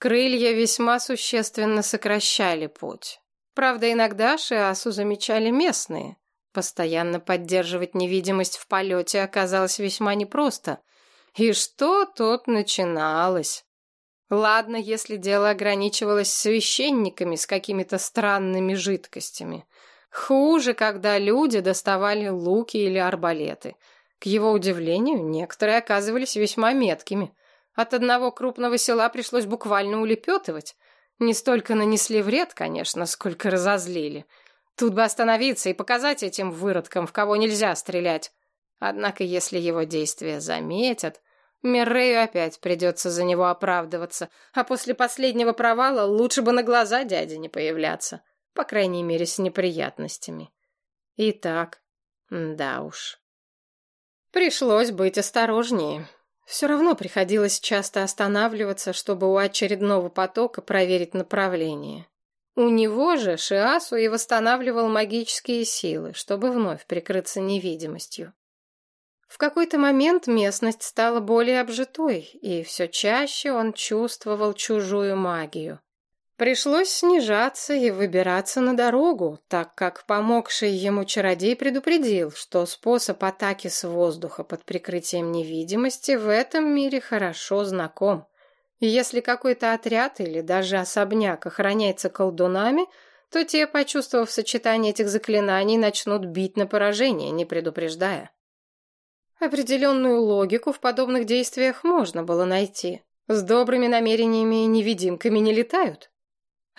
Крылья весьма существенно сокращали путь. Правда, иногда Шиасу замечали местные. Постоянно поддерживать невидимость в полете оказалось весьма непросто. И что тут начиналось? Ладно, если дело ограничивалось священниками с какими-то странными жидкостями. Хуже, когда люди доставали луки или арбалеты. К его удивлению, некоторые оказывались весьма меткими. От одного крупного села пришлось буквально улепетывать. Не столько нанесли вред, конечно, сколько разозлили. Тут бы остановиться и показать этим выродкам, в кого нельзя стрелять. Однако, если его действия заметят, Миррею опять придется за него оправдываться, а после последнего провала лучше бы на глаза дяди не появляться. По крайней мере, с неприятностями. Итак, да уж. Пришлось быть осторожнее. Все равно приходилось часто останавливаться, чтобы у очередного потока проверить направление. У него же Шиасу и восстанавливал магические силы, чтобы вновь прикрыться невидимостью. В какой-то момент местность стала более обжитой, и все чаще он чувствовал чужую магию. Пришлось снижаться и выбираться на дорогу, так как помогший ему чародей предупредил, что способ атаки с воздуха под прикрытием невидимости в этом мире хорошо знаком. если какой-то отряд или даже особняк охраняется колдунами, то те, почувствовав сочетание этих заклинаний, начнут бить на поражение, не предупреждая. Определенную логику в подобных действиях можно было найти. С добрыми намерениями невидимками не летают.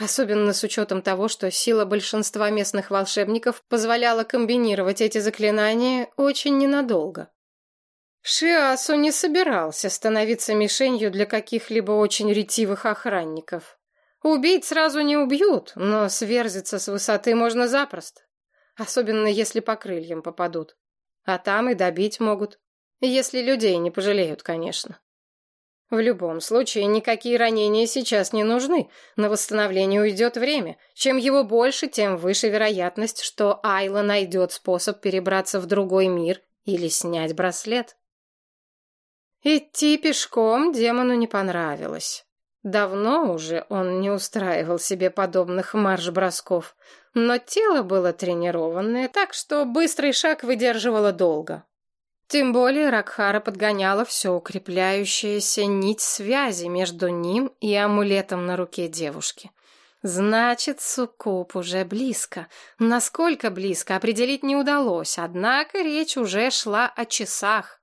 Особенно с учетом того, что сила большинства местных волшебников позволяла комбинировать эти заклинания очень ненадолго. Шиасу не собирался становиться мишенью для каких-либо очень ретивых охранников. Убить сразу не убьют, но сверзиться с высоты можно запросто. Особенно если по крыльям попадут. А там и добить могут. Если людей не пожалеют, конечно. В любом случае, никакие ранения сейчас не нужны. На восстановление уйдет время. Чем его больше, тем выше вероятность, что Айла найдет способ перебраться в другой мир или снять браслет. Идти пешком демону не понравилось. Давно уже он не устраивал себе подобных марш-бросков, но тело было тренированное, так что быстрый шаг выдерживало долго. Тем более Ракхара подгоняла все укрепляющаяся нить связи между ним и амулетом на руке девушки. Значит, Суккуб уже близко. Насколько близко, определить не удалось, однако речь уже шла о часах.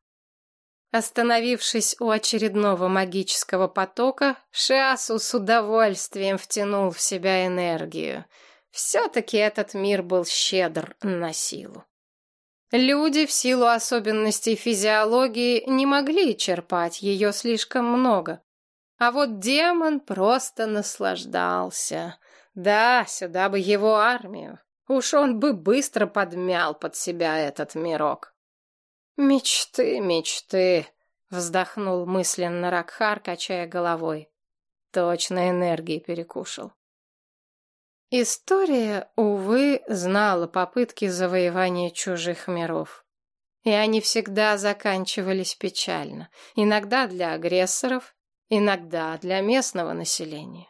Остановившись у очередного магического потока, Шиасу с удовольствием втянул в себя энергию. Все-таки этот мир был щедр на силу. Люди в силу особенностей физиологии не могли черпать ее слишком много. А вот демон просто наслаждался. Да, сюда бы его армию. Уж он бы быстро подмял под себя этот мирок. «Мечты, мечты!» — вздохнул мысленно Ракхар, качая головой. Точно энергии перекушал. История, увы, знала попытки завоевания чужих миров. И они всегда заканчивались печально. Иногда для агрессоров, иногда для местного населения.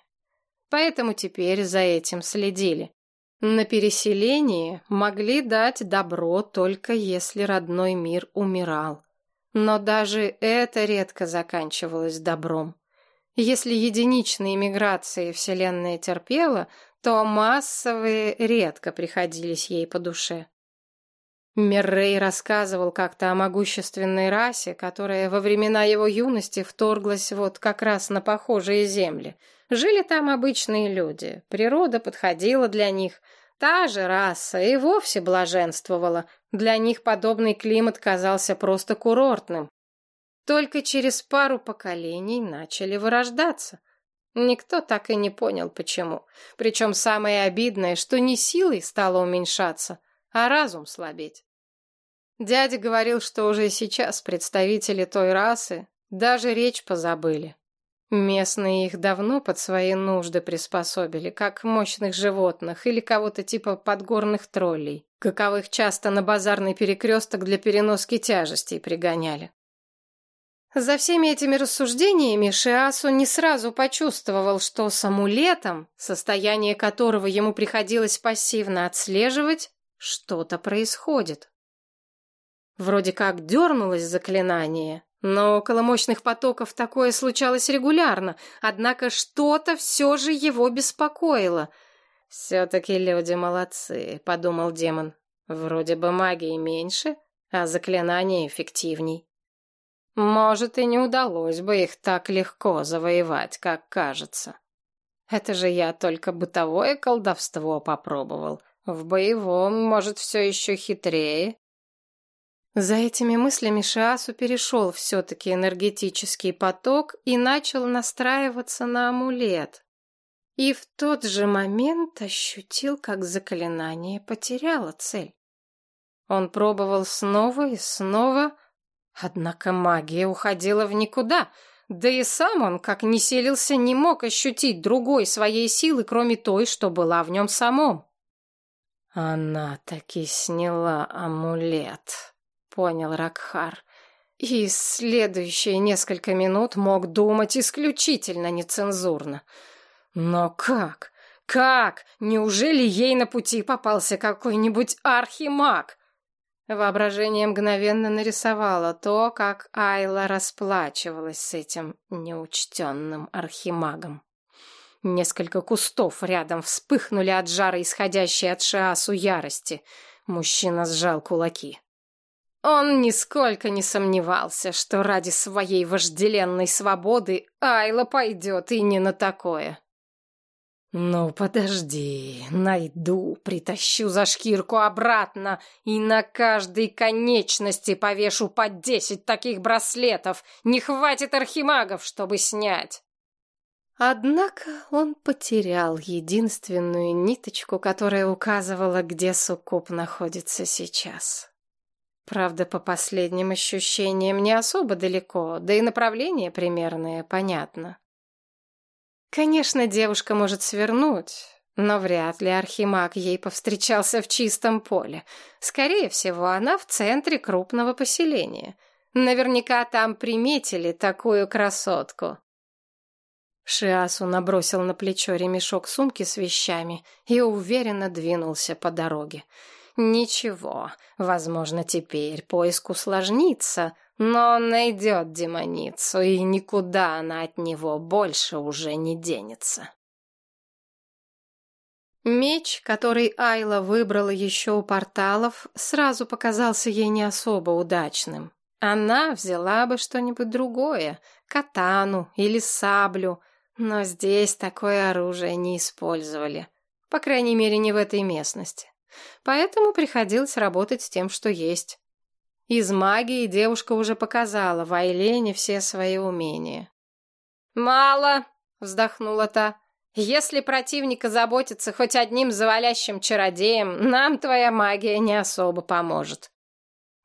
Поэтому теперь за этим следили. На переселение могли дать добро только если родной мир умирал. Но даже это редко заканчивалось добром. Если единичные миграции Вселенная терпела, то массовые редко приходились ей по душе. Меррей рассказывал как-то о могущественной расе, которая во времена его юности вторглась вот как раз на похожие земли. Жили там обычные люди, природа подходила для них. Та же раса и вовсе блаженствовала. Для них подобный климат казался просто курортным. Только через пару поколений начали вырождаться. Никто так и не понял, почему. Причем самое обидное, что не силой стало уменьшаться, а разум слабеть. Дядя говорил, что уже сейчас представители той расы даже речь позабыли. Местные их давно под свои нужды приспособили, как мощных животных или кого-то типа подгорных троллей, каковых часто на базарный перекресток для переноски тяжестей пригоняли. За всеми этими рассуждениями Шиасу не сразу почувствовал, что с амулетом, состояние которого ему приходилось пассивно отслеживать, что-то происходит. Вроде как дернулось заклинание, но около мощных потоков такое случалось регулярно, однако что-то все же его беспокоило. «Все-таки люди молодцы», — подумал демон. «Вроде бы магии меньше, а заклинания эффективней». Может, и не удалось бы их так легко завоевать, как кажется. Это же я только бытовое колдовство попробовал. В боевом, может, все еще хитрее. За этими мыслями Шиасу перешел все-таки энергетический поток и начал настраиваться на амулет. И в тот же момент ощутил, как заклинание потеряло цель. Он пробовал снова и снова, Однако магия уходила в никуда, да и сам он, как ни селился, не мог ощутить другой своей силы, кроме той, что была в нем самом. «Она таки сняла амулет», — понял Ракхар. И следующие несколько минут мог думать исключительно нецензурно. Но как? Как? Неужели ей на пути попался какой-нибудь архимаг? Воображение мгновенно нарисовало то, как Айла расплачивалась с этим неучтенным архимагом. Несколько кустов рядом вспыхнули от жара, исходящей от Шиасу ярости. Мужчина сжал кулаки. Он нисколько не сомневался, что ради своей вожделенной свободы Айла пойдет и не на такое. «Ну, подожди, найду, притащу за шкирку обратно и на каждой конечности повешу по десять таких браслетов. Не хватит архимагов, чтобы снять!» Однако он потерял единственную ниточку, которая указывала, где суккуб находится сейчас. Правда, по последним ощущениям не особо далеко, да и направление примерное понятно. Конечно, девушка может свернуть, но вряд ли Архимаг ей повстречался в чистом поле. Скорее всего, она в центре крупного поселения. Наверняка там приметили такую красотку. Шиасу набросил на плечо ремешок сумки с вещами и уверенно двинулся по дороге. Ничего, возможно, теперь поиск усложнится, но он найдет демоницу, и никуда она от него больше уже не денется. Меч, который Айла выбрала еще у порталов, сразу показался ей не особо удачным. Она взяла бы что-нибудь другое, катану или саблю, но здесь такое оружие не использовали. По крайней мере, не в этой местности. Поэтому приходилось работать с тем, что есть. Из магии девушка уже показала в Айлене все свои умения. «Мало!» — вздохнула та. «Если противника заботится хоть одним завалящим чародеем, нам твоя магия не особо поможет».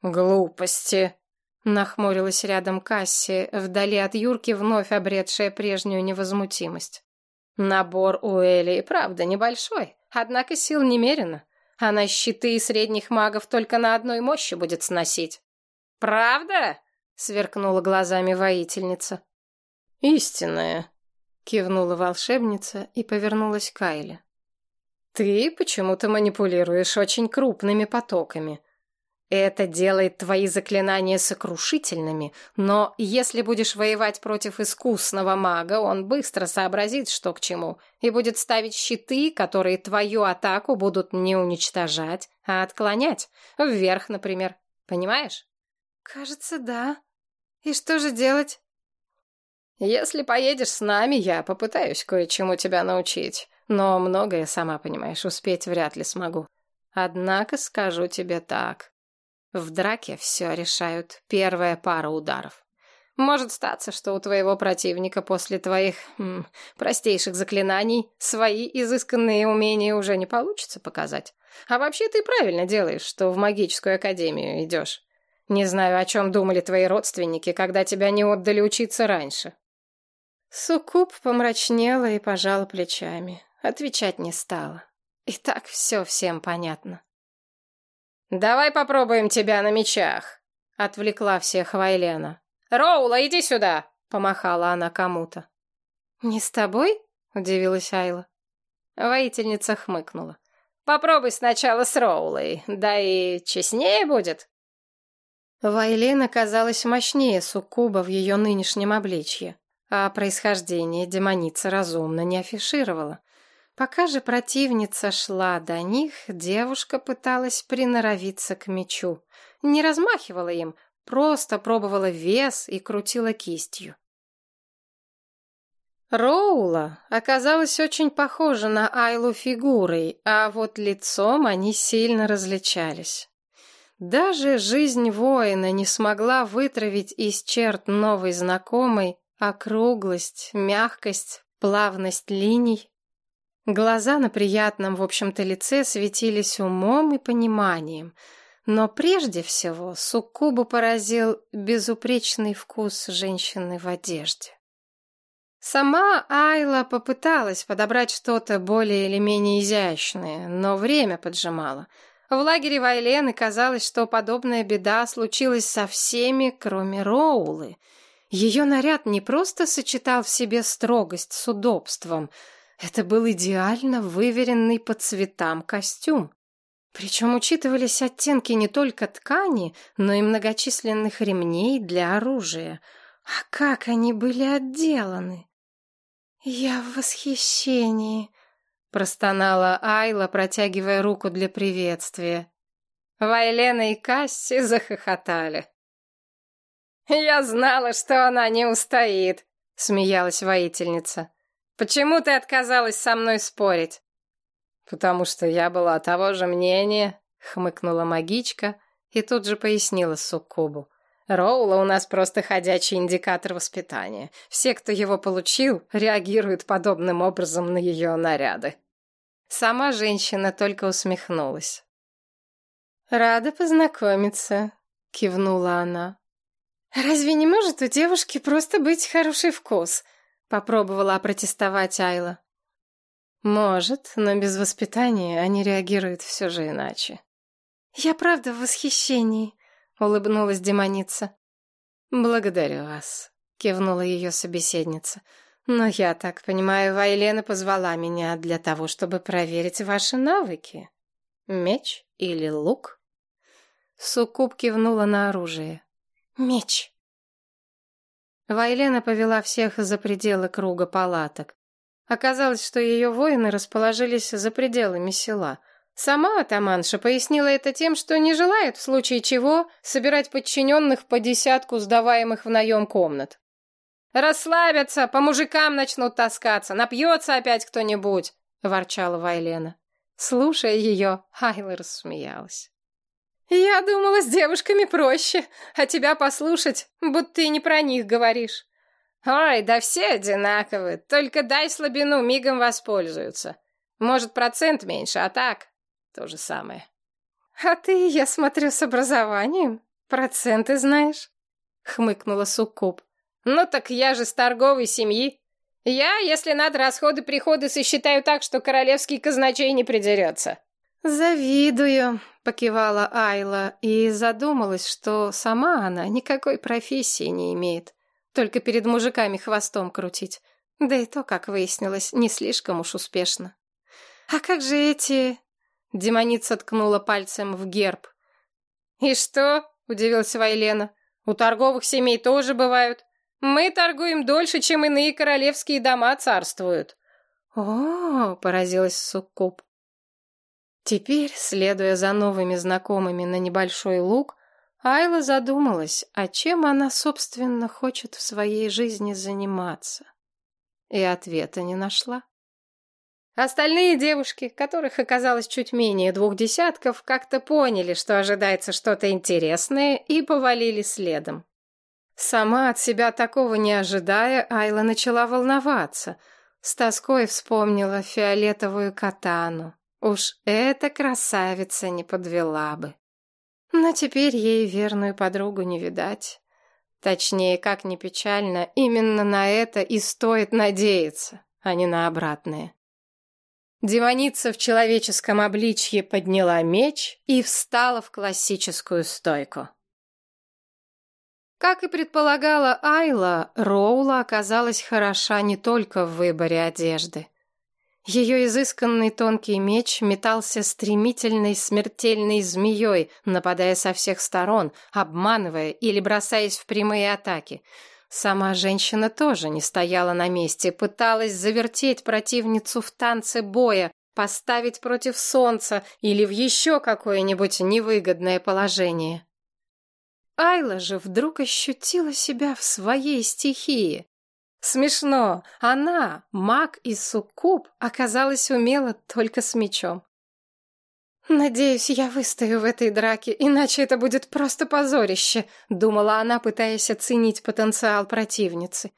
«Глупости!» — нахмурилась рядом Касси, вдали от Юрки, вновь обретшая прежнюю невозмутимость. «Набор у Эли и правда небольшой, однако сил немерено. Она щиты средних магов только на одной мощи будет сносить. «Правда?» — сверкнула глазами воительница. «Истинная», — кивнула волшебница и повернулась к Кайле. «Ты почему-то манипулируешь очень крупными потоками. Это делает твои заклинания сокрушительными, но если будешь воевать против искусного мага, он быстро сообразит, что к чему, и будет ставить щиты, которые твою атаку будут не уничтожать, а отклонять. Вверх, например. Понимаешь? Кажется, да. И что же делать? Если поедешь с нами, я попытаюсь кое-чему тебя научить, но многое, сама понимаешь, успеть вряд ли смогу. Однако скажу тебе так. В драке все решают первая пара ударов. Может статься, что у твоего противника после твоих м, простейших заклинаний свои изысканные умения уже не получится показать. А вообще ты правильно делаешь, что в магическую академию идешь. Не знаю, о чем думали твои родственники, когда тебя не отдали учиться раньше. Суккуб помрачнела и пожала плечами. Отвечать не стала. И так все всем понятно. «Давай попробуем тебя на мечах», — отвлекла всех Вайлена. «Роула, иди сюда!» — помахала она кому-то. «Не с тобой?» — удивилась Айла. Воительница хмыкнула. «Попробуй сначала с Роулой, да и честнее будет». Вайлен оказалась мощнее суккуба в ее нынешнем обличье, а происхождение демоница разумно не афишировала. Пока же противница шла до них, девушка пыталась приноровиться к мечу. Не размахивала им, просто пробовала вес и крутила кистью. Роула оказалась очень похожа на Айлу фигурой, а вот лицом они сильно различались. Даже жизнь воина не смогла вытравить из черт новой знакомой округлость, мягкость, плавность линий. Глаза на приятном, в общем-то, лице светились умом и пониманием, но прежде всего Суккубу поразил безупречный вкус женщины в одежде. Сама Айла попыталась подобрать что-то более или менее изящное, но время поджимало — в лагере Вайлены казалось, что подобная беда случилась со всеми, кроме Роулы. Ее наряд не просто сочетал в себе строгость с удобством, это был идеально выверенный по цветам костюм. Причем учитывались оттенки не только ткани, но и многочисленных ремней для оружия. А как они были отделаны! Я в восхищении, Простонала Айла, протягивая руку для приветствия. Вайлена и Касси захохотали. «Я знала, что она не устоит», — смеялась воительница. «Почему ты отказалась со мной спорить?» «Потому что я была того же мнения», — хмыкнула магичка и тут же пояснила Суккубу. «Роула у нас просто ходячий индикатор воспитания. Все, кто его получил, реагируют подобным образом на ее наряды». Сама женщина только усмехнулась. «Рада познакомиться», — кивнула она. «Разве не может у девушки просто быть хороший вкус?» — попробовала опротестовать Айла. «Может, но без воспитания они реагируют все же иначе». «Я правда в восхищении», — улыбнулась демоница. «Благодарю вас», — кивнула ее собеседница. Но я так понимаю, Вайлена позвала меня для того, чтобы проверить ваши навыки. Меч или лук? Суккуб кивнула на оружие. Меч. Вайлена повела всех за пределы круга палаток. Оказалось, что ее воины расположились за пределами села. Сама атаманша пояснила это тем, что не желает в случае чего собирать подчиненных по десятку сдаваемых в наем комнат. Расслабятся, по мужикам начнут таскаться, напьется опять кто-нибудь, ворчала Вайлена. Слушая ее, Айла рассмеялась. «Я думала, с девушками проще, а тебя послушать, будто ты не про них говоришь. Ой, да все одинаковы, только дай слабину, мигом воспользуются. Может, процент меньше, а так то же самое». «А ты, я смотрю, с образованием, проценты знаешь?» — хмыкнула Суккуб. Ну так я же с торговой семьи. Я, если надо, расходы-приходы сосчитаю так, что королевский казначей не придерется. Завидую, покивала Айла и задумалась, что сама она никакой профессии не имеет. Только перед мужиками хвостом крутить. Да и то, как выяснилось, не слишком уж успешно. А как же эти... Демоница ткнула пальцем в герб. «И что?» — удивилась Вайлена. «У торговых семей тоже бывают. Мы торгуем дольше, чем иные королевские дома царствуют. О, поразилась Суккуб. Теперь, следуя за новыми знакомыми на небольшой луг, Айла задумалась, а чем она, собственно, хочет в своей жизни заниматься. И ответа не нашла. Остальные девушки, которых оказалось чуть менее двух десятков, как-то поняли, что ожидается что-то интересное, и повалили следом. Сама от себя такого не ожидая, Айла начала волноваться. С тоской вспомнила фиолетовую катану. Уж эта красавица не подвела бы. Но теперь ей верную подругу не видать. Точнее, как ни печально, именно на это и стоит надеяться, а не на обратное. Демоница в человеческом обличье подняла меч и встала в классическую стойку. Как и предполагала Айла, Роула оказалась хороша не только в выборе одежды. Ее изысканный тонкий меч метался стремительной смертельной змеей, нападая со всех сторон, обманывая или бросаясь в прямые атаки. Сама женщина тоже не стояла на месте, пыталась завертеть противницу в танце боя, поставить против солнца или в еще какое-нибудь невыгодное положение. Айла же вдруг ощутила себя в своей стихии. Смешно, она, маг и суккуб, оказалась умела только с мечом. «Надеюсь, я выстою в этой драке, иначе это будет просто позорище», — думала она, пытаясь оценить потенциал противницы.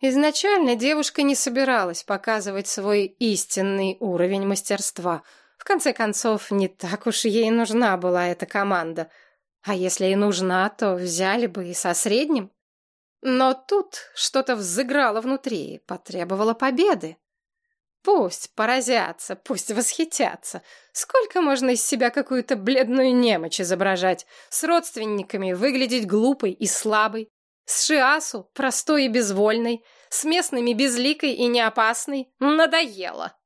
Изначально девушка не собиралась показывать свой истинный уровень мастерства. В конце концов, не так уж ей нужна была эта команда — а если и нужна, то взяли бы и со средним. Но тут что-то взыграло внутри, потребовало победы. Пусть поразятся, пусть восхитятся. Сколько можно из себя какую-то бледную немочь изображать, с родственниками выглядеть глупой и слабой, с Шиасу простой и безвольной, с местными безликой и неопасной. Надоело.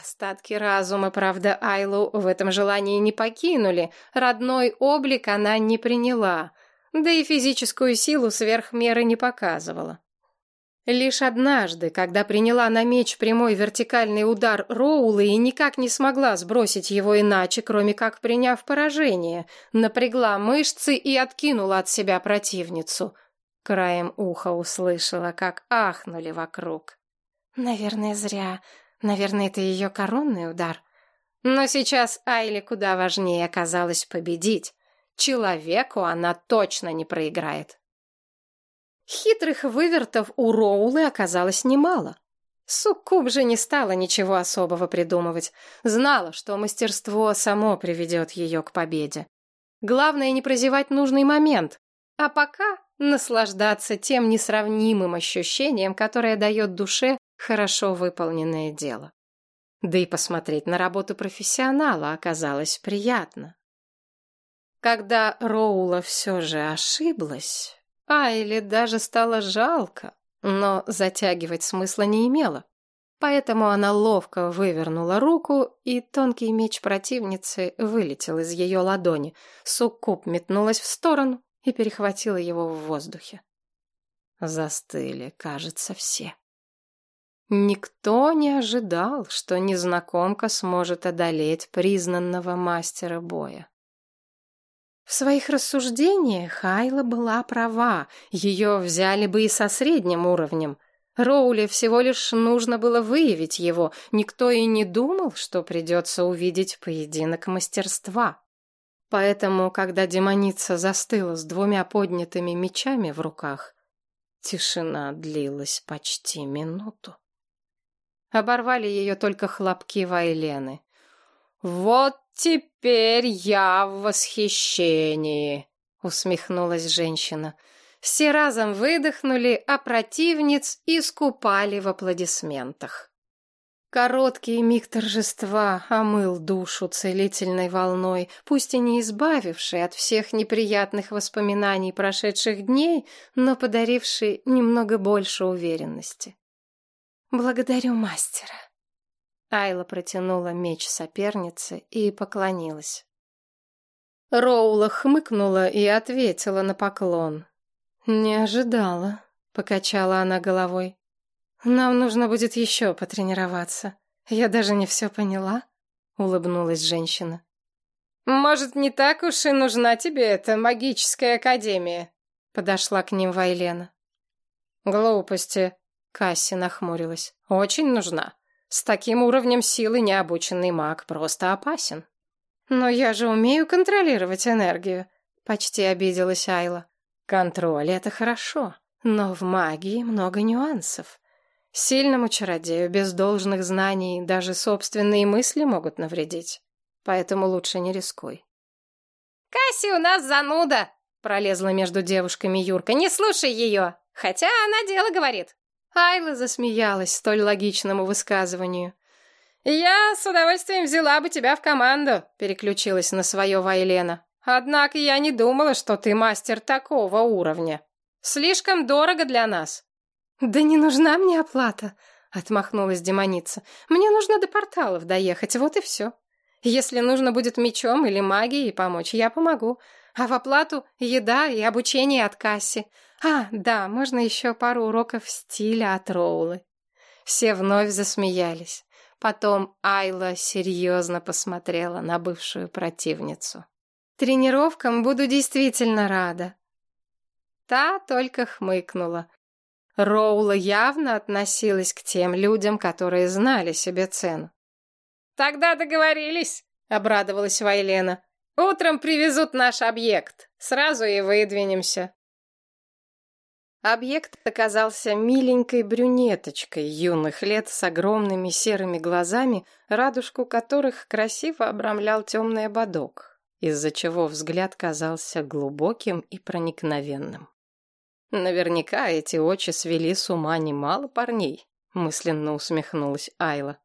Остатки разума, правда, Айлу в этом желании не покинули, родной облик она не приняла, да и физическую силу сверх меры не показывала. Лишь однажды, когда приняла на меч прямой вертикальный удар Роулы и никак не смогла сбросить его иначе, кроме как приняв поражение, напрягла мышцы и откинула от себя противницу. Краем уха услышала, как ахнули вокруг. «Наверное, зря», Наверное, это ее коронный удар. Но сейчас Айле куда важнее оказалось победить. Человеку она точно не проиграет. Хитрых вывертов у Роулы оказалось немало. Суккуб же не стала ничего особого придумывать. Знала, что мастерство само приведет ее к победе. Главное не прозевать нужный момент, а пока наслаждаться тем несравнимым ощущением, которое дает душе хорошо выполненное дело. Да и посмотреть на работу профессионала оказалось приятно. Когда Роула все же ошиблась, Айли даже стало жалко, но затягивать смысла не имело. Поэтому она ловко вывернула руку, и тонкий меч противницы вылетел из ее ладони. Суккуб метнулась в сторону и перехватила его в воздухе. Застыли, кажется, все. Никто не ожидал, что незнакомка сможет одолеть признанного мастера боя. В своих рассуждениях Хайла была права, ее взяли бы и со средним уровнем. Роуле всего лишь нужно было выявить его, никто и не думал, что придется увидеть поединок мастерства. Поэтому, когда демоница застыла с двумя поднятыми мечами в руках, тишина длилась почти минуту. Оборвали ее только хлопки Вайлены. «Вот теперь я в восхищении!» — усмехнулась женщина. Все разом выдохнули, а противниц искупали в аплодисментах. Короткий миг торжества омыл душу целительной волной, пусть и не избавивший от всех неприятных воспоминаний прошедших дней, но подаривший немного больше уверенности. «Благодарю мастера». Айла протянула меч сопернице и поклонилась. Роула хмыкнула и ответила на поклон. «Не ожидала», — покачала она головой. «Нам нужно будет еще потренироваться. Я даже не все поняла», — улыбнулась женщина. «Может, не так уж и нужна тебе эта магическая академия?» — подошла к ним Вайлена. «Глупости», Касси нахмурилась. «Очень нужна. С таким уровнем силы необученный маг просто опасен». «Но я же умею контролировать энергию», — почти обиделась Айла. «Контроль — это хорошо, но в магии много нюансов. Сильному чародею без должных знаний даже собственные мысли могут навредить. Поэтому лучше не рискуй». «Касси у нас зануда!» — пролезла между девушками Юрка. «Не слушай ее! Хотя она дело говорит. Айла засмеялась столь логичному высказыванию. «Я с удовольствием взяла бы тебя в команду», — переключилась на свое Вайлена. «Однако я не думала, что ты мастер такого уровня». Слишком дорого для нас». «Да не нужна мне оплата», — отмахнулась демоница. «Мне нужно до порталов доехать, вот и все. Если нужно будет мечом или магией помочь, я помогу. А в оплату еда и обучение от Касси. А, да, можно еще пару уроков стиля от Роулы». Все вновь засмеялись. Потом Айла серьезно посмотрела на бывшую противницу. «Тренировкам буду действительно рада». Та только хмыкнула. Роула явно относилась к тем людям, которые знали себе цену. «Тогда договорились», — обрадовалась Вайлена. «Утром привезут наш объект. Сразу и выдвинемся». Объект оказался миленькой брюнеточкой юных лет с огромными серыми глазами, радужку которых красиво обрамлял темный ободок, из-за чего взгляд казался глубоким и проникновенным. Наверняка эти очи свели с ума немало парней, мысленно усмехнулась Айла.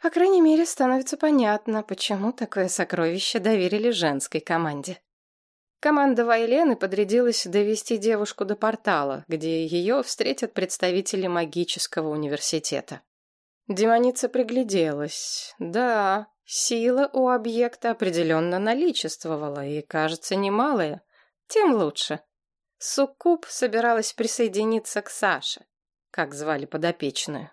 По крайней мере, становится понятно, почему такое сокровище доверили женской команде. Команда Вайлены подрядилась довести девушку до портала, где ее встретят представители магического университета. Демоница пригляделась. Да, сила у объекта определенно наличествовала, и, кажется, немалая. Тем лучше. Суккуб собиралась присоединиться к Саше, как звали подопечную.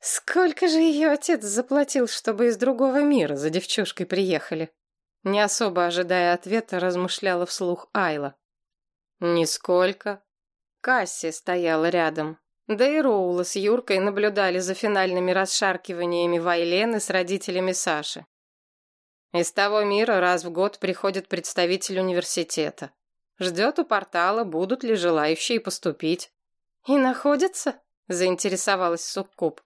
Сколько же ее отец заплатил, чтобы из другого мира за девчушкой приехали? Не особо ожидая ответа, размышляла вслух Айла. «Нисколько». Касси стояла рядом. Да и Роула с Юркой наблюдали за финальными расшаркиваниями Вайлены с родителями Саши. Из того мира раз в год приходит представитель университета. Ждет у портала, будут ли желающие поступить. «И находятся?» – заинтересовалась Суккуб.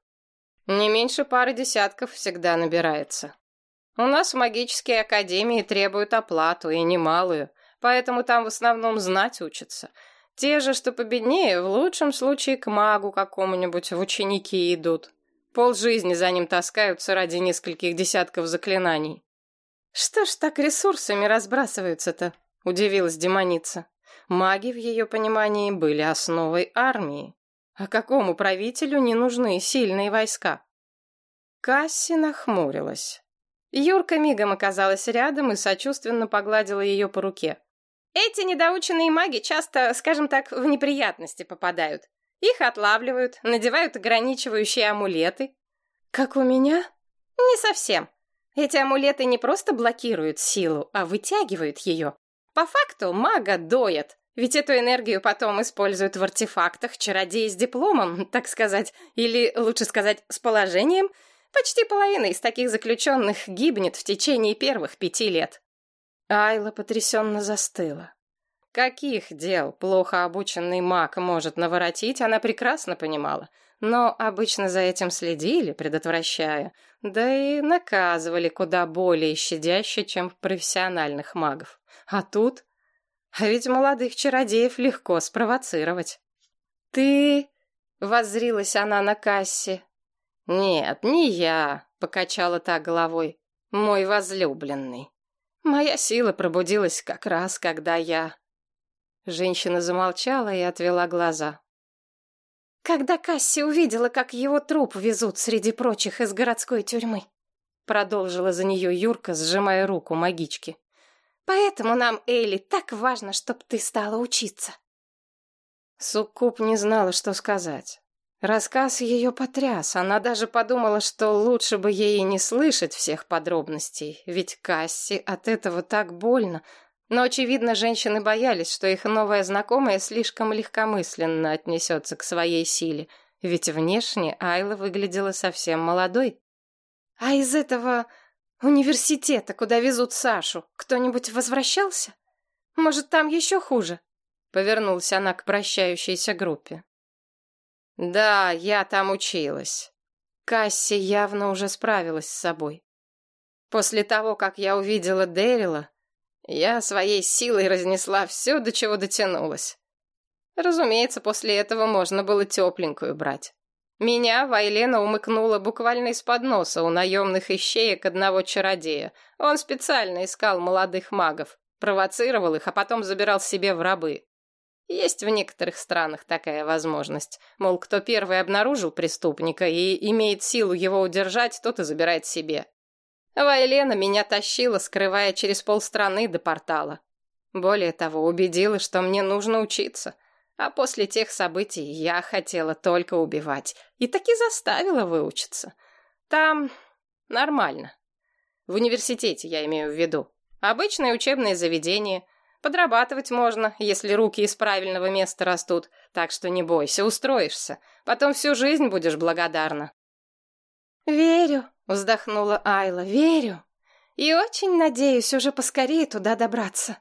«Не меньше пары десятков всегда набирается. У нас в магической академии требуют оплату, и немалую, поэтому там в основном знать учатся. Те же, что победнее, в лучшем случае к магу какому-нибудь в ученики идут. Пол жизни за ним таскаются ради нескольких десятков заклинаний. «Что ж так ресурсами разбрасываются-то?» — удивилась демоница. Маги, в ее понимании, были основой армии. А какому правителю не нужны сильные войска? Касси нахмурилась. Юрка мигом оказалась рядом и сочувственно погладила ее по руке. Эти недоученные маги часто, скажем так, в неприятности попадают. Их отлавливают, надевают ограничивающие амулеты. Как у меня? Не совсем. Эти амулеты не просто блокируют силу, а вытягивают ее. По факту мага доят, ведь эту энергию потом используют в артефактах чародеи с дипломом, так сказать, или, лучше сказать, с положением – Почти половина из таких заключенных гибнет в течение первых пяти лет. Айла потрясенно застыла. Каких дел плохо обученный маг может наворотить, она прекрасно понимала. Но обычно за этим следили, предотвращая, да и наказывали куда более щадяще, чем профессиональных магов. А тут... А ведь молодых чародеев легко спровоцировать. «Ты...» — воззрилась она на кассе. «Нет, не я», — покачала та головой. «Мой возлюбленный. Моя сила пробудилась как раз, когда я...» Женщина замолчала и отвела глаза. «Когда Касси увидела, как его труп везут среди прочих из городской тюрьмы», продолжила за нее Юрка, сжимая руку магички. «Поэтому нам, Эйли, так важно, чтоб ты стала учиться». Суккуб не знала, что сказать. Рассказ ее потряс. Она даже подумала, что лучше бы ей не слышать всех подробностей, ведь Касси от этого так больно. Но, очевидно, женщины боялись, что их новая знакомая слишком легкомысленно отнесется к своей силе, ведь внешне Айла выглядела совсем молодой. «А из этого университета, куда везут Сашу, кто-нибудь возвращался? Может, там еще хуже?» Повернулась она к прощающейся группе. Да, я там училась. Касси явно уже справилась с собой. После того, как я увидела Дэрила, я своей силой разнесла все, до чего дотянулась. Разумеется, после этого можно было тепленькую брать. Меня Вайлена умыкнула буквально из-под носа у наемных ищеек одного чародея. Он специально искал молодых магов, провоцировал их, а потом забирал себе в рабы. Есть в некоторых странах такая возможность. Мол, кто первый обнаружил преступника и имеет силу его удержать, тот и забирает себе. Вайлена меня тащила, скрывая через полстраны до портала. Более того, убедила, что мне нужно учиться. А после тех событий я хотела только убивать. И таки заставила выучиться. Там нормально. В университете я имею в виду. Обычное учебное заведение. Подрабатывать можно, если руки из правильного места растут. Так что не бойся, устроишься. Потом всю жизнь будешь благодарна. «Верю», — вздохнула Айла, — «верю. И очень надеюсь уже поскорее туда добраться».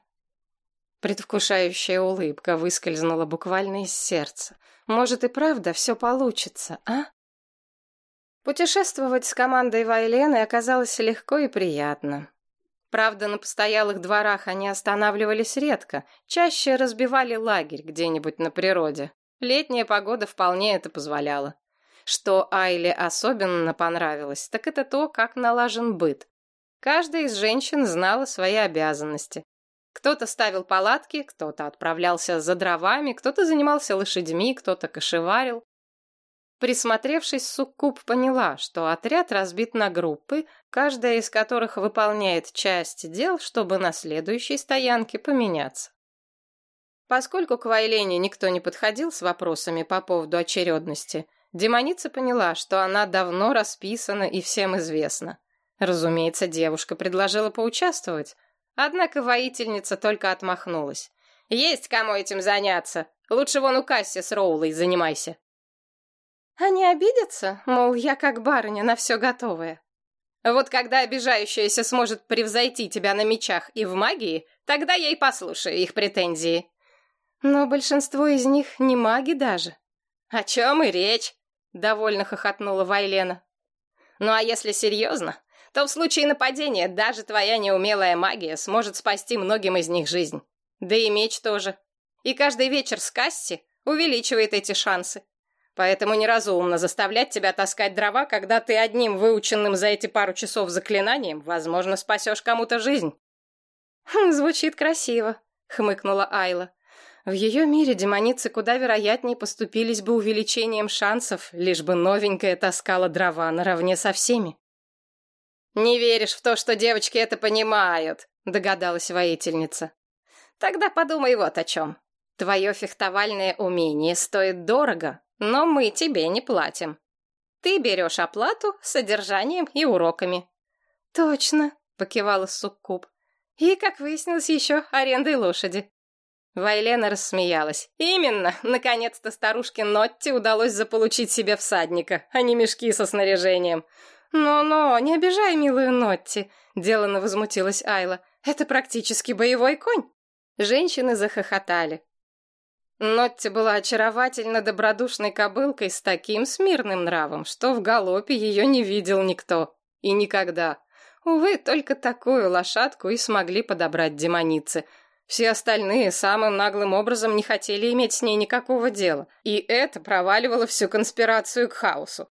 Предвкушающая улыбка выскользнула буквально из сердца. Может и правда все получится, а? Путешествовать с командой Вайлены оказалось легко и приятно. Правда, на постоялых дворах они останавливались редко, чаще разбивали лагерь где-нибудь на природе. Летняя погода вполне это позволяла. Что Айле особенно понравилось, так это то, как налажен быт. Каждая из женщин знала свои обязанности. Кто-то ставил палатки, кто-то отправлялся за дровами, кто-то занимался лошадьми, кто-то кошеварил. Присмотревшись, Суккуб поняла, что отряд разбит на группы, каждая из которых выполняет часть дел, чтобы на следующей стоянке поменяться. Поскольку к Вайлене никто не подходил с вопросами по поводу очередности, демоница поняла, что она давно расписана и всем известна. Разумеется, девушка предложила поучаствовать, однако воительница только отмахнулась. «Есть кому этим заняться. Лучше вон у Касси с Роулой занимайся». Они обидятся, мол, я как барыня на все готовая. Вот когда обижающаяся сможет превзойти тебя на мечах и в магии, тогда я и послушаю их претензии. Но большинство из них не маги даже. О чем и речь, довольно хохотнула Вайлена. Ну а если серьезно, то в случае нападения даже твоя неумелая магия сможет спасти многим из них жизнь. Да и меч тоже. И каждый вечер с Касси увеличивает эти шансы. Поэтому неразумно заставлять тебя таскать дрова, когда ты одним выученным за эти пару часов заклинанием, возможно, спасешь кому-то жизнь. «Хм, «Звучит красиво», — хмыкнула Айла. В ее мире демоницы куда вероятнее поступились бы увеличением шансов, лишь бы новенькая таскала дрова наравне со всеми. «Не веришь в то, что девочки это понимают», — догадалась воительница. «Тогда подумай вот о чем. Твое фехтовальное умение стоит дорого, но мы тебе не платим. Ты берешь оплату содержанием и уроками». «Точно», — покивала Суккуб. «И, как выяснилось, еще арендой лошади». Вайлена рассмеялась. «Именно! Наконец-то старушке Нотти удалось заполучить себе всадника, а не мешки со снаряжением». «Но-но, не обижай милую Нотти», — делано возмутилась Айла. «Это практически боевой конь». Женщины захохотали. Нотти была очаровательно добродушной кобылкой с таким смирным нравом, что в галопе ее не видел никто. И никогда. Увы, только такую лошадку и смогли подобрать демоницы. Все остальные самым наглым образом не хотели иметь с ней никакого дела. И это проваливало всю конспирацию к хаосу.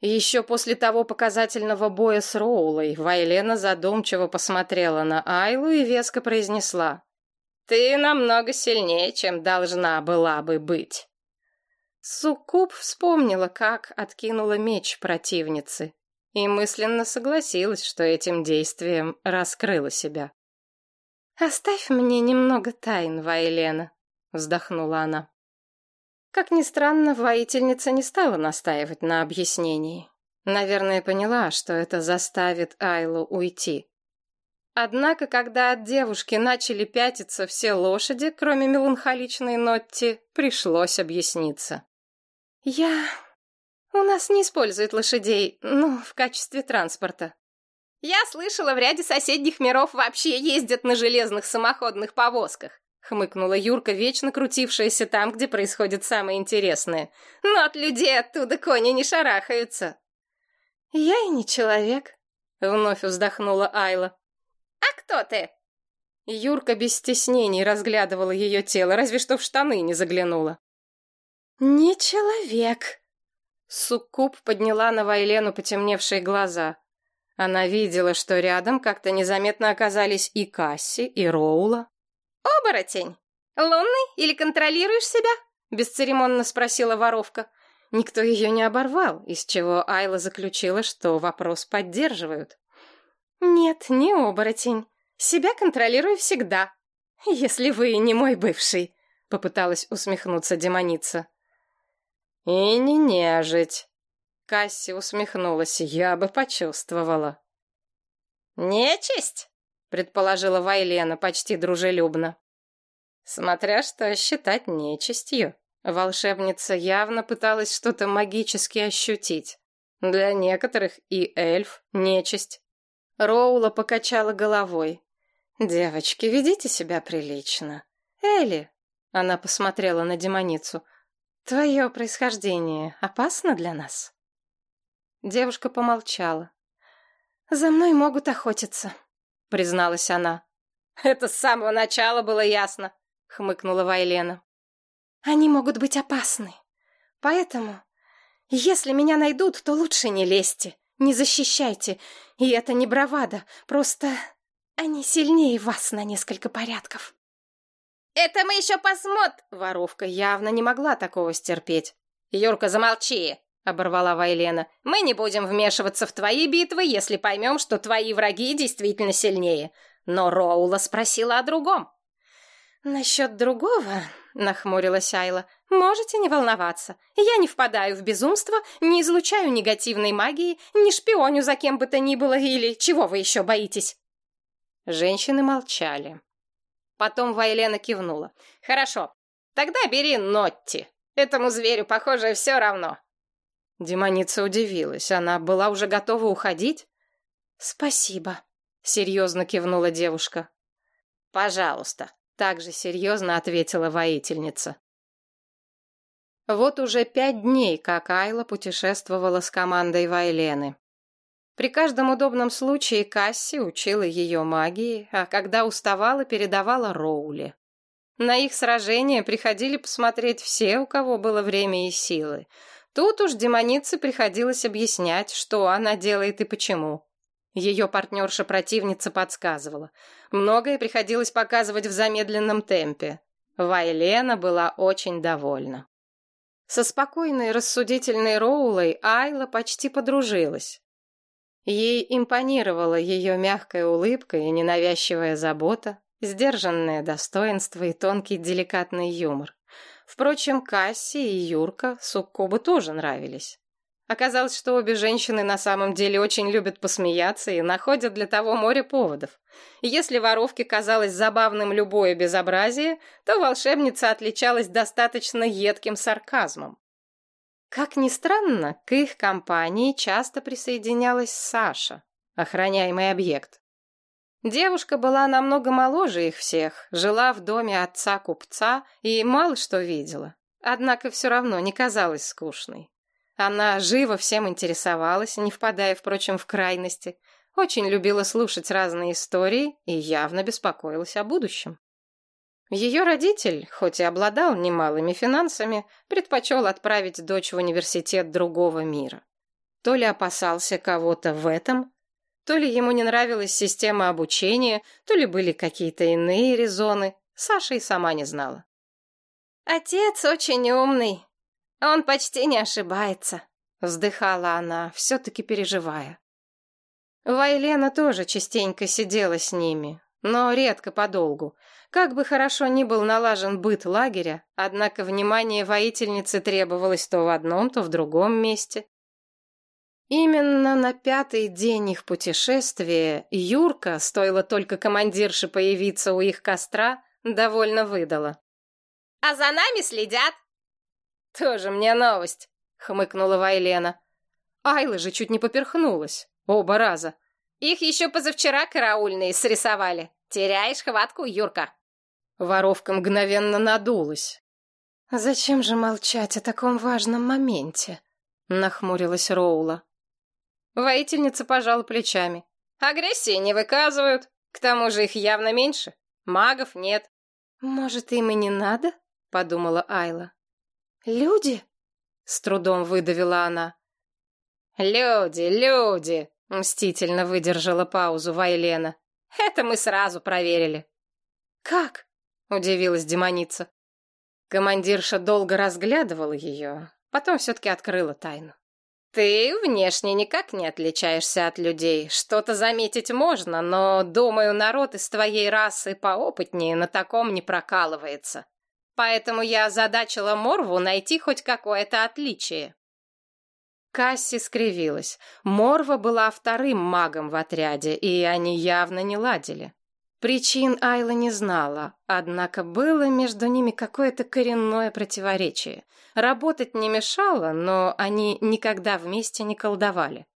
Еще после того показательного боя с Роулой Вайлена задумчиво посмотрела на Айлу и веско произнесла. Ты намного сильнее, чем должна была бы быть. Суккуб вспомнила, как откинула меч противницы, и мысленно согласилась, что этим действием раскрыла себя. «Оставь мне немного тайн, Вайлена», — вздохнула она. Как ни странно, воительница не стала настаивать на объяснении. Наверное, поняла, что это заставит Айлу уйти. Однако, когда от девушки начали пятиться все лошади, кроме меланхоличной Нотти, пришлось объясниться. «Я... У нас не используют лошадей, ну, в качестве транспорта». «Я слышала, в ряде соседних миров вообще ездят на железных самоходных повозках», хмыкнула Юрка, вечно крутившаяся там, где происходит самое интересное. «Но от людей оттуда кони не шарахаются». «Я и не человек», — вновь вздохнула Айла. «А кто ты?» Юрка без стеснений разглядывала ее тело, разве что в штаны не заглянула. «Не человек!» Суккуб подняла на Вайлену потемневшие глаза. Она видела, что рядом как-то незаметно оказались и Касси, и Роула. «Оборотень!» «Лунный или контролируешь себя?» — бесцеремонно спросила воровка. Никто ее не оборвал, из чего Айла заключила, что вопрос поддерживают. «Нет, не оборотень. Себя контролирую всегда. Если вы не мой бывший», — попыталась усмехнуться демоница. «И не нежить», — Касси усмехнулась, я бы почувствовала. «Нечисть?» — предположила Вайлена почти дружелюбно. Смотря что считать нечистью. Волшебница явно пыталась что-то магически ощутить. Для некоторых и эльф — нечисть. Роула покачала головой. «Девочки, ведите себя прилично. Элли!» — она посмотрела на демоницу. «Твое происхождение опасно для нас?» Девушка помолчала. «За мной могут охотиться», — призналась она. «Это с самого начала было ясно», — хмыкнула Вайлена. Они могут быть опасны. Поэтому, если меня найдут, то лучше не лезьте, не защищайте. И это не бравада, просто они сильнее вас на несколько порядков. «Это мы еще посмотрим!» Воровка явно не могла такого стерпеть. «Юрка, замолчи!» — оборвала Вайлена. «Мы не будем вмешиваться в твои битвы, если поймем, что твои враги действительно сильнее. Но Роула спросила о другом». «Насчет другого — нахмурилась Айла. «Можете не волноваться. Я не впадаю в безумство, не излучаю негативной магии, не шпионю за кем бы то ни было или чего вы еще боитесь?» Женщины молчали. Потом Вайлена кивнула. «Хорошо, тогда бери Нотти. Этому зверю, похоже, все равно». Демоница удивилась. Она была уже готова уходить? «Спасибо», — серьезно кивнула девушка. «Пожалуйста», также серьезно ответила воительница. Вот уже пять дней, как Айла путешествовала с командой Вайлены. При каждом удобном случае Касси учила ее магии, а когда уставала, передавала Роули. На их сражения приходили посмотреть все, у кого было время и силы. Тут уж демонице приходилось объяснять, что она делает и почему. Ее партнерша-противница подсказывала. Многое приходилось показывать в замедленном темпе. Вайлена была очень довольна. Со спокойной, рассудительной Роулой Айла почти подружилась. Ей импонировала ее мягкая улыбка и ненавязчивая забота, сдержанное достоинство и тонкий деликатный юмор. Впрочем, Касси и Юрка Суккубу тоже нравились. Оказалось, что обе женщины на самом деле очень любят посмеяться и находят для того море поводов. Если воровке казалось забавным любое безобразие, то волшебница отличалась достаточно едким сарказмом. Как ни странно, к их компании часто присоединялась Саша, охраняемый объект. Девушка была намного моложе их всех, жила в доме отца купца и мало что видела. Однако все равно не казалась скучной. Она живо всем интересовалась, не впадая, впрочем, в крайности, очень любила слушать разные истории и явно беспокоилась о будущем. Ее родитель, хоть и обладал немалыми финансами, предпочел отправить дочь в университет другого мира. То ли опасался кого-то в этом, то ли ему не нравилась система обучения, то ли были какие-то иные резоны, Саша и сама не знала. «Отец очень умный», «Он почти не ошибается», — вздыхала она, все-таки переживая. Вайлена тоже частенько сидела с ними, но редко подолгу. Как бы хорошо ни был налажен быт лагеря, однако внимание воительницы требовалось то в одном, то в другом месте. Именно на пятый день их путешествия Юрка, стоило только командирше появиться у их костра, довольно выдала. «А за нами следят!» «Тоже мне новость», — хмыкнула Вайлена. Айла же чуть не поперхнулась. Оба раза. «Их еще позавчера караульные срисовали. Теряешь хватку, Юрка». Воровка мгновенно надулась. «Зачем же молчать о таком важном моменте?» — нахмурилась Роула. Воительница пожала плечами. «Агрессии не выказывают. К тому же их явно меньше. Магов нет». «Может, им и не надо?» — подумала Айла. «Люди?» — с трудом выдавила она. «Люди, люди!» — мстительно выдержала паузу Вайлена. «Это мы сразу проверили». «Как?» — удивилась демоница. Командирша долго разглядывала ее, потом все-таки открыла тайну. Ты внешне никак не отличаешься от людей. Что-то заметить можно, но, думаю, народ из твоей расы поопытнее на таком не прокалывается. Поэтому я озадачила Морву найти хоть какое-то отличие. Касси скривилась. Морва была вторым магом в отряде, и они явно не ладили. Причин Айла не знала, однако было между ними какое-то коренное противоречие. Работать не мешало, но они никогда вместе не колдовали.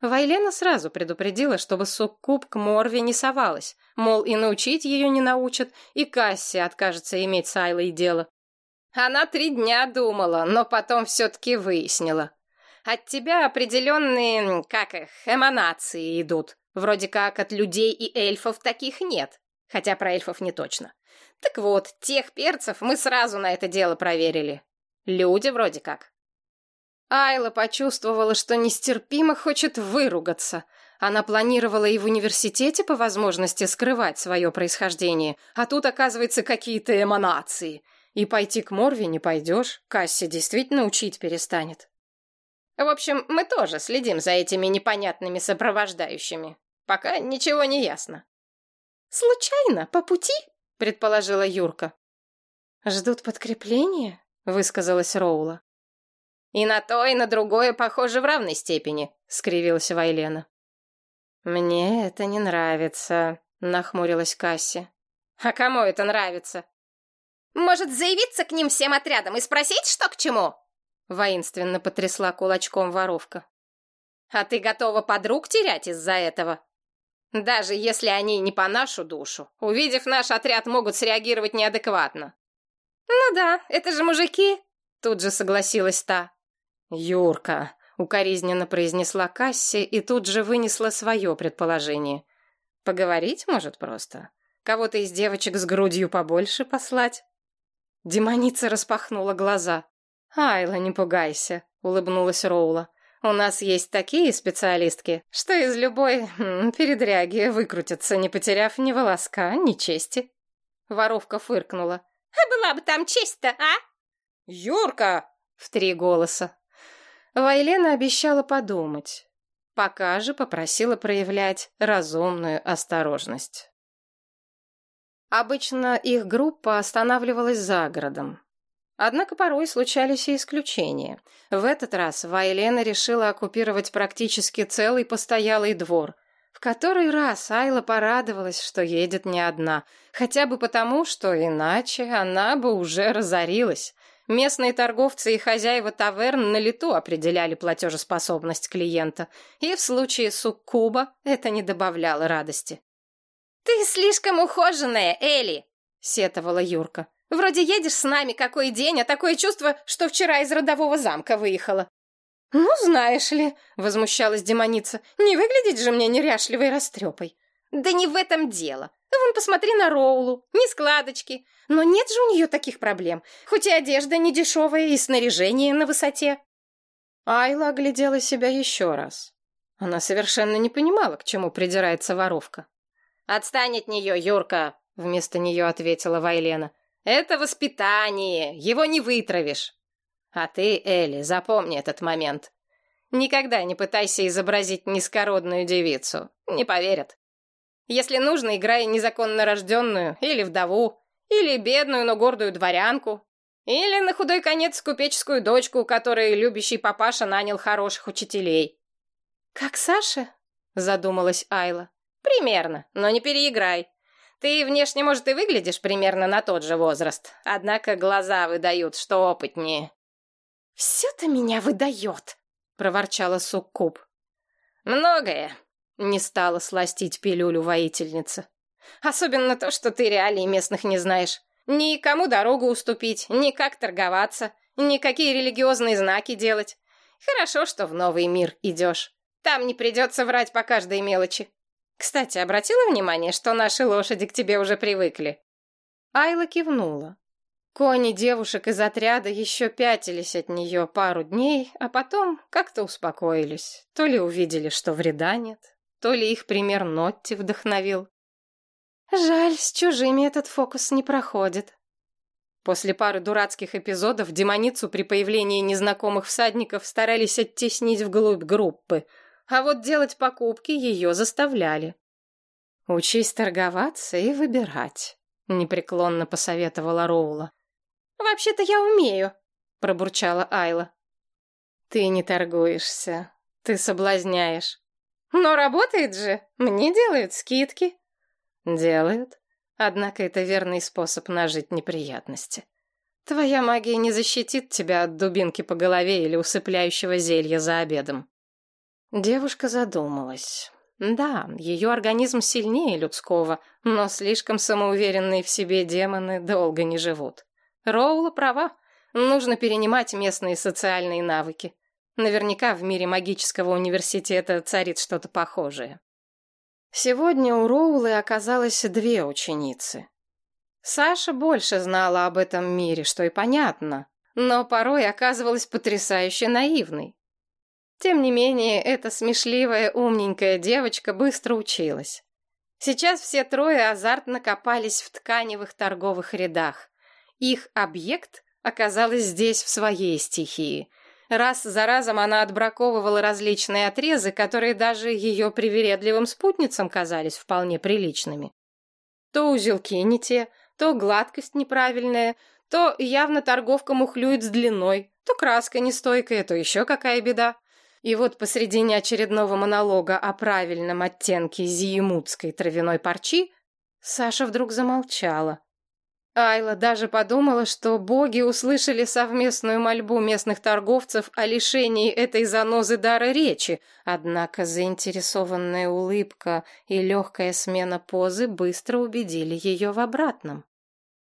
Вайлена сразу предупредила, чтобы суккуб к Морве не совалась, мол, и научить ее не научат, и Касси откажется иметь с Айлой дело. Она три дня думала, но потом все-таки выяснила. От тебя определенные, как их, эманации идут. Вроде как от людей и эльфов таких нет. Хотя про эльфов не точно. Так вот, тех перцев мы сразу на это дело проверили. Люди вроде как. Айла почувствовала, что нестерпимо хочет выругаться. Она планировала и в университете по возможности скрывать свое происхождение, а тут, оказывается, какие-то эманации. И пойти к Морве не пойдешь, Касси действительно учить перестанет. В общем, мы тоже следим за этими непонятными сопровождающими. Пока ничего не ясно. Случайно, по пути? предположила Юрка. Ждут подкрепления? высказалась Роула. И на то, и на другое похоже в равной степени, скривилась Вайлена. Мне это не нравится, нахмурилась Касси. А кому это нравится? Может, заявиться к ним всем отрядом и спросить, что к чему? Воинственно потрясла кулачком воровка. А ты готова подруг терять из-за этого? Даже если они не по нашу душу, увидев наш отряд, могут среагировать неадекватно. Ну да, это же мужики, тут же согласилась та. Юрка, укоризненно произнесла Касси и тут же вынесла свое предположение. Поговорить, может, просто? Кого-то из девочек с грудью побольше послать? Демоница распахнула глаза. «Айла, не пугайся», — улыбнулась Роула. «У нас есть такие специалистки, что из любой передряги выкрутятся, не потеряв ни волоска, ни чести». Воровка фыркнула. «А была бы там честь-то, а?» «Юрка!» — в три голоса. Вайлена обещала подумать. Пока же попросила проявлять разумную осторожность. Обычно их группа останавливалась за городом. Однако порой случались и исключения. В этот раз Вайлена решила оккупировать практически целый постоялый двор. В который раз Айла порадовалась, что едет не одна, хотя бы потому, что иначе она бы уже разорилась. Местные торговцы и хозяева таверн на лету определяли платежеспособность клиента, и в случае суккуба это не добавляло радости. «Ты слишком ухоженная, Элли!» — сетовала Юрка. Вроде едешь с нами какой день, а такое чувство, что вчера из родового замка выехала». «Ну, знаешь ли», — возмущалась демоница, — «не выглядеть же мне неряшливой растрепой». «Да не в этом дело. Вон, посмотри на Роулу, ни складочки. Но нет же у нее таких проблем. Хоть и одежда не дешевая, и снаряжение на высоте». Айла оглядела себя еще раз. Она совершенно не понимала, к чему придирается воровка. «Отстань от нее, Юрка!» — вместо нее ответила Вайлена. Это воспитание, его не вытравишь. А ты, Элли, запомни этот момент. Никогда не пытайся изобразить низкородную девицу. Не поверят. Если нужно, играй незаконно рожденную, или вдову, или бедную, но гордую дворянку, или на худой конец купеческую дочку, которой любящий папаша нанял хороших учителей. «Как Саша?» — задумалась Айла. «Примерно, но не переиграй. Ты внешне, может, и выглядишь примерно на тот же возраст, однако глаза выдают, что опытнее». «Все-то меня выдает», — проворчала Суккуб. «Многое», — не стала сластить пилюлю воительница. «Особенно то, что ты реалий местных не знаешь. Ни кому дорогу уступить, ни как торговаться, ни какие религиозные знаки делать. Хорошо, что в новый мир идешь. Там не придется врать по каждой мелочи. Кстати, обратила внимание, что наши лошади к тебе уже привыкли?» Айла кивнула. Кони девушек из отряда еще пятились от нее пару дней, а потом как-то успокоились. То ли увидели, что вреда нет, то ли их пример Нотти вдохновил. Жаль, с чужими этот фокус не проходит. После пары дурацких эпизодов демоницу при появлении незнакомых всадников старались оттеснить вглубь группы, а вот делать покупки ее заставляли. «Учись торговаться и выбирать», — непреклонно посоветовала Роула. «Вообще-то я умею», — пробурчала Айла. «Ты не торгуешься, ты соблазняешь». «Но работает же, мне делают скидки». «Делают, Однако это верный способ нажить неприятности. Твоя магия не защитит тебя от дубинки по голове или усыпляющего зелья за обедом. Девушка задумалась. Да, ее организм сильнее людского, но слишком самоуверенные в себе демоны долго не живут. Роула права. Нужно перенимать местные социальные навыки. Наверняка в мире магического университета царит что-то похожее. Сегодня у Роулы оказалось две ученицы. Саша больше знала об этом мире, что и понятно, но порой оказывалась потрясающе наивной. Тем не менее, эта смешливая, умненькая девочка быстро училась. Сейчас все трое азартно копались в тканевых торговых рядах. Их объект оказалась здесь в своей стихии — Раз за разом она отбраковывала различные отрезы, которые даже ее привередливым спутницам казались вполне приличными. То узелки не те, то гладкость неправильная, то явно торговка мухлюет с длиной, то краска нестойкая, то еще какая беда. И вот посредине очередного монолога о правильном оттенке зиемутской травяной парчи Саша вдруг замолчала. Айла даже подумала, что боги услышали совместную мольбу местных торговцев о лишении этой занозы дара речи, однако заинтересованная улыбка и легкая смена позы быстро убедили ее в обратном.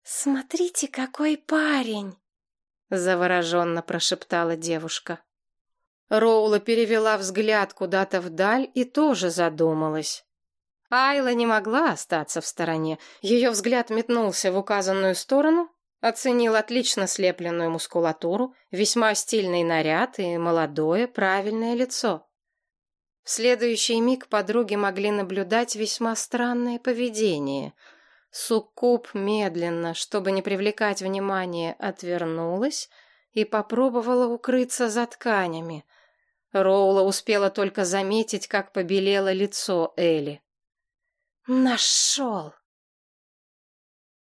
«Смотрите, какой парень!» — завороженно прошептала девушка. Роула перевела взгляд куда-то вдаль и тоже задумалась. Айла не могла остаться в стороне. Ее взгляд метнулся в указанную сторону, оценил отлично слепленную мускулатуру, весьма стильный наряд и молодое, правильное лицо. В следующий миг подруги могли наблюдать весьма странное поведение. Суккуб медленно, чтобы не привлекать внимания, отвернулась и попробовала укрыться за тканями. Роула успела только заметить, как побелело лицо Эли. «Нашел!»